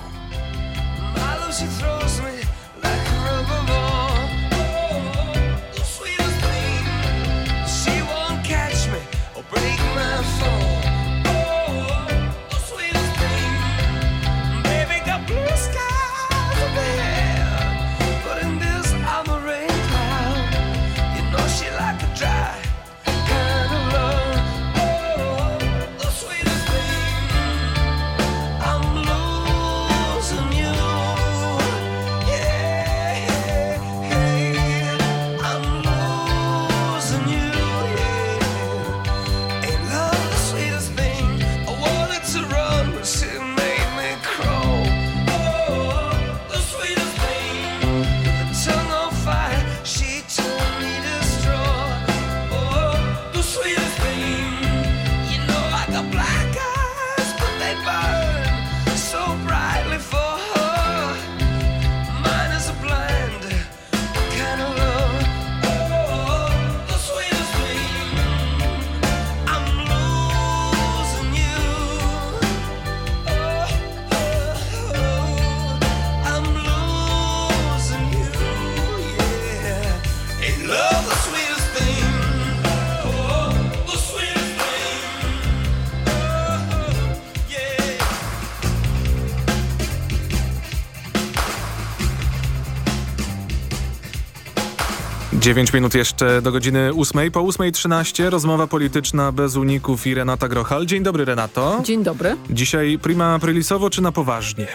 9 minut jeszcze do godziny 8. Po 8.13 rozmowa polityczna bez uników i Renata Grochal. Dzień dobry Renato. Dzień dobry. Dzisiaj prima aprilisowo czy na poważnie?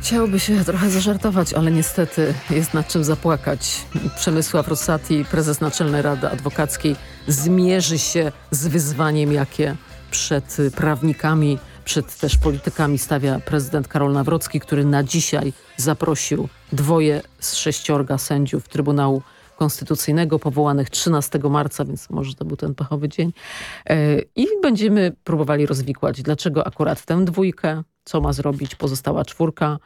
Chciałoby się trochę zażartować, ale niestety jest nad czym zapłakać. Przemysław Rossati, prezes Naczelnej Rady Adwokackiej, zmierzy się z wyzwaniem, jakie przed prawnikami, przed też politykami stawia prezydent Karol Nawrocki, który na dzisiaj zaprosił dwoje z sześciorga sędziów Trybunału Konstytucyjnego powołanych 13 marca, więc może to był ten pechowy dzień. E, I będziemy próbowali rozwikłać, dlaczego akurat tę dwójkę, co ma zrobić pozostała czwórka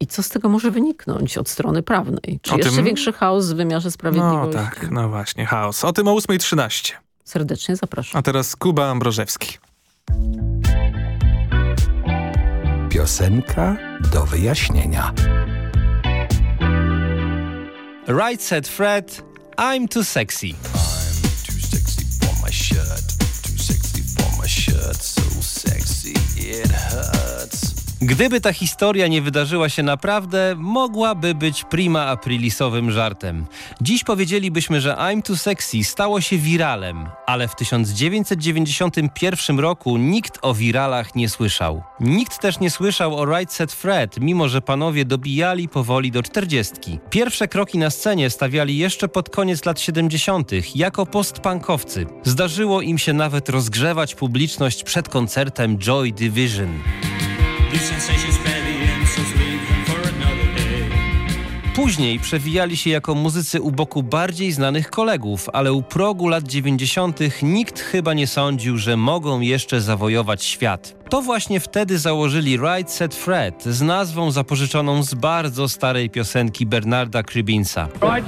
i co z tego może wyniknąć od strony prawnej. Czy O jeszcze tym- większy chaos w wymiarze No sprawiedliwości? tak, no właśnie, chaos. O tym o 8.13. Serdecznie zapraszam. A teraz Kuba Ambrożewski. Piosenka do wyjaśnienia. Right said Fred, I'm too sexy. for my shirt, too sexy for my shirt, so sexy. it hurts. Gdyby ta historia nie wydarzyła się naprawdę, mogłaby być prima aprilisowym żartem. Dziś powiedzielibyśmy, że I'm Too Sexy stało się wiralem, ale w 1991 roku nikt o wiralach nie słyszał. Nikt też nie słyszał o Right Set Fred, mimo że panowie dobijali powoli do czterdziestki. Pierwsze kroki na scenie stawiali jeszcze pod koniec lat 70. jako postpunkowcy. Zdarzyło im się nawet rozgrzewać publiczność przed koncertem Joy Division. Później przewijali się jako muzycy u boku bardziej znanych kolegów, ale u progu lat 90. nikt chyba nie sądził, że mogą jeszcze zawojować świat. To właśnie wtedy założyli Right Set Fred z nazwą zapożyczoną z bardzo starej piosenki Bernarda Cribinsa. Right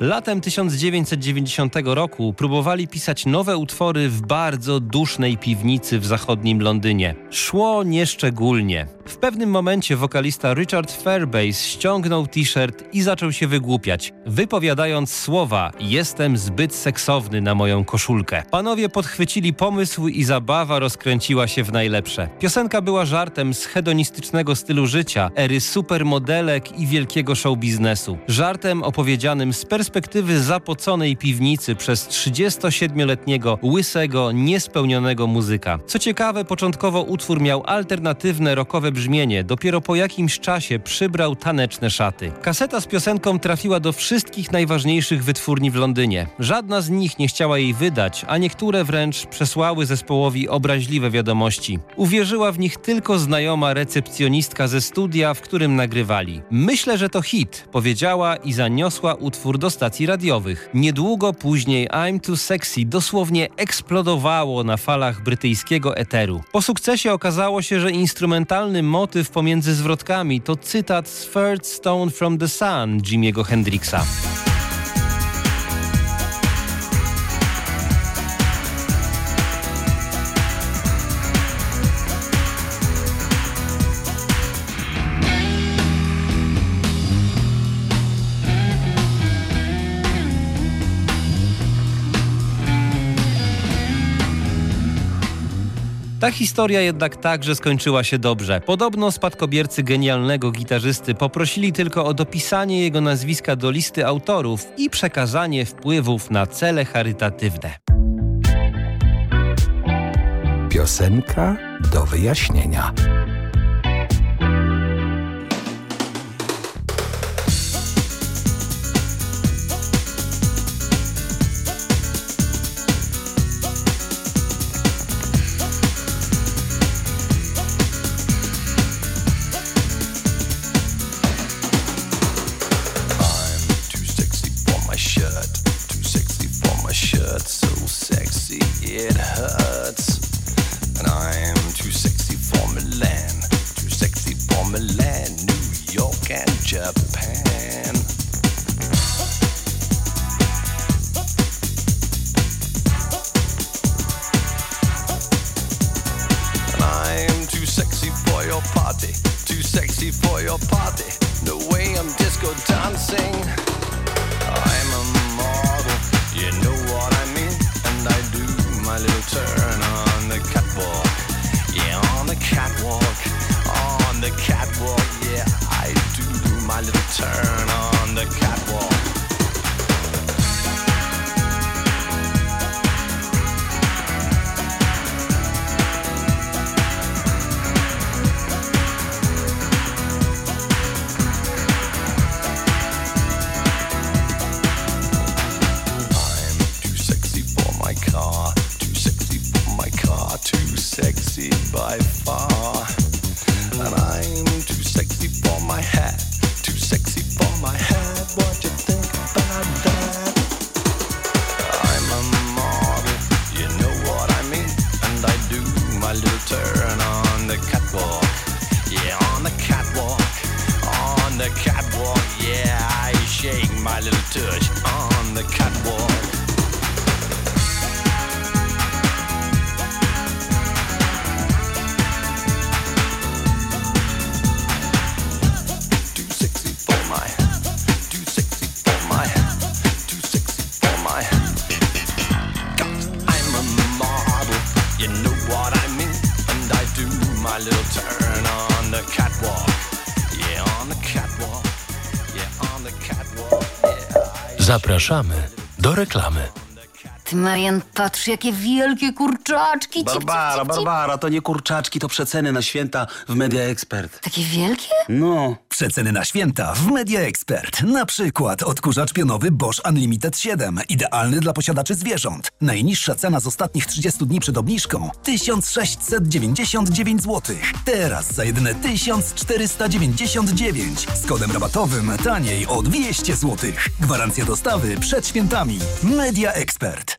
Latem 1990 roku próbowali pisać nowe utwory w bardzo dusznej piwnicy w zachodnim Londynie. Szło nieszczególnie. W pewnym momencie wokalista Richard Fairbase ściągnął t-shirt i zaczął się wygłupiać, wypowiadając słowa Jestem zbyt seksowny na moją koszulkę. Panowie podchwycili pomysł i zabawa rozkręciła się w najlepsze. Piosenka była żartem z hedonistycznego stylu życia, ery supermodelek i wielkiego show biznesu. Żartem opowiedzianym z perspektywy zapoconej piwnicy przez 37-letniego, łysego, niespełnionego muzyka. Co ciekawe, początkowo utwór miał alternatywne rockowe brzmienie, dopiero po jakimś czasie przybrał taneczne szaty. Kaseta z piosenką trafiła do wszystkich najważniejszych wytwórni w Londynie. Żadna z nich nie chciała jej wydać, a niektóre wręcz przesłały zespołowi obraźliwe wiadomości. Uwierzyła w nich tylko znajoma recepcjonistka ze studia, w którym nagrywali. Myślę, że to hit, powiedziała i zaniosła utwór do stacji radiowych. Niedługo później I'm Too Sexy dosłownie eksplodowało na falach brytyjskiego eteru. Po sukcesie okazało się, że instrumentalny motyw pomiędzy zwrotkami to cytat z Third Stone from the Sun Jimiego Hendrixa. Ta historia jednak także skończyła się dobrze. Podobno spadkobiercy genialnego gitarzysty poprosili tylko o dopisanie jego nazwiska do listy autorów i przekazanie wpływów na cele charytatywne. Piosenka do wyjaśnienia. And Japan. And I'm too sexy for your party, too sexy for your party. The way I'm disco dancing. My Zapraszamy do reklamy. Ty, Marian, patrz, jakie wielkie kurczaczki. Cip, cip, Barbara, cip, cip. Barbara, to nie kurczaczki, to przeceny na święta w Media Expert. Takie wielkie? No. Przeceny na święta w Media Expert. Na przykład odkurzacz pionowy Bosch Unlimited 7. Idealny dla posiadaczy zwierząt. Najniższa cena z ostatnich 30 dni przed obniżką 1699 zł. Teraz za jedyne 1499. Z kodem rabatowym taniej o 200 zł. Gwarancja dostawy przed świętami. Media Expert.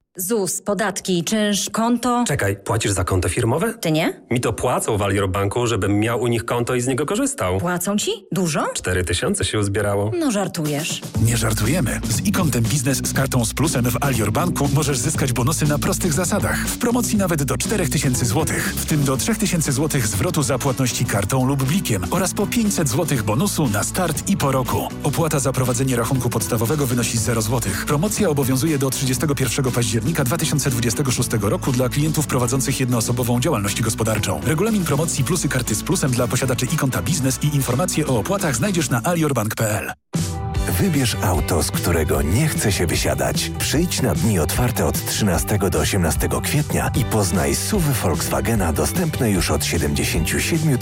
ZUS, podatki, czynsz, konto. Czekaj, płacisz za konto firmowe? Ty nie? Mi to płacą w Alior Banku, żebym miał u nich konto i z niego korzystał. Płacą ci? Dużo? Cztery tysiące się uzbierało. No żartujesz. Nie żartujemy. Z e-kontem biznes z kartą z plusem w Alior Banku możesz zyskać bonusy na prostych zasadach. W promocji nawet do 4000 zł. W tym do 3000 zł zwrotu za płatności kartą lub blikiem oraz po 500 zł bonusu na start i po roku. Opłata za prowadzenie rachunku podstawowego wynosi 0 zł. Promocja obowiązuje do 31 października 2026 roku dla klientów prowadzących jednoosobową działalność gospodarczą. Regulamin promocji plusy karty z plusem dla posiadaczy e-konta biznes i informacje o opłatach znajdziesz na aliorbank.pl. Wybierz auto, z którego nie chce się wysiadać. Przyjdź na dni otwarte od 13 do 18 kwietnia i poznaj SUVy Volkswagena dostępne już od 77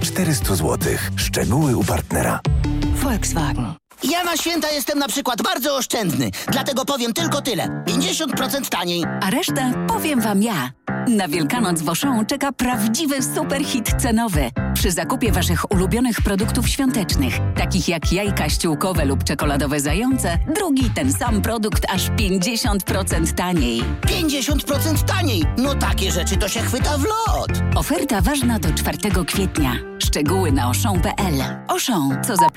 400 zł. Szczegóły u partnera. Volkswagen. Ja na święta jestem na przykład bardzo oszczędny, dlatego powiem tylko tyle. 50% taniej. A resztę powiem wam ja. Na Wielkanoc w Auchan czeka prawdziwy superhit cenowy. Przy zakupie waszych ulubionych produktów świątecznych, takich jak jajka ściółkowe lub czekoladowe zające, drugi ten sam produkt aż 50% taniej. 50% taniej. No takie rzeczy to się chwyta w lot. Oferta ważna do 4 kwietnia. Szczegóły na oszą.pl. Oszą, co za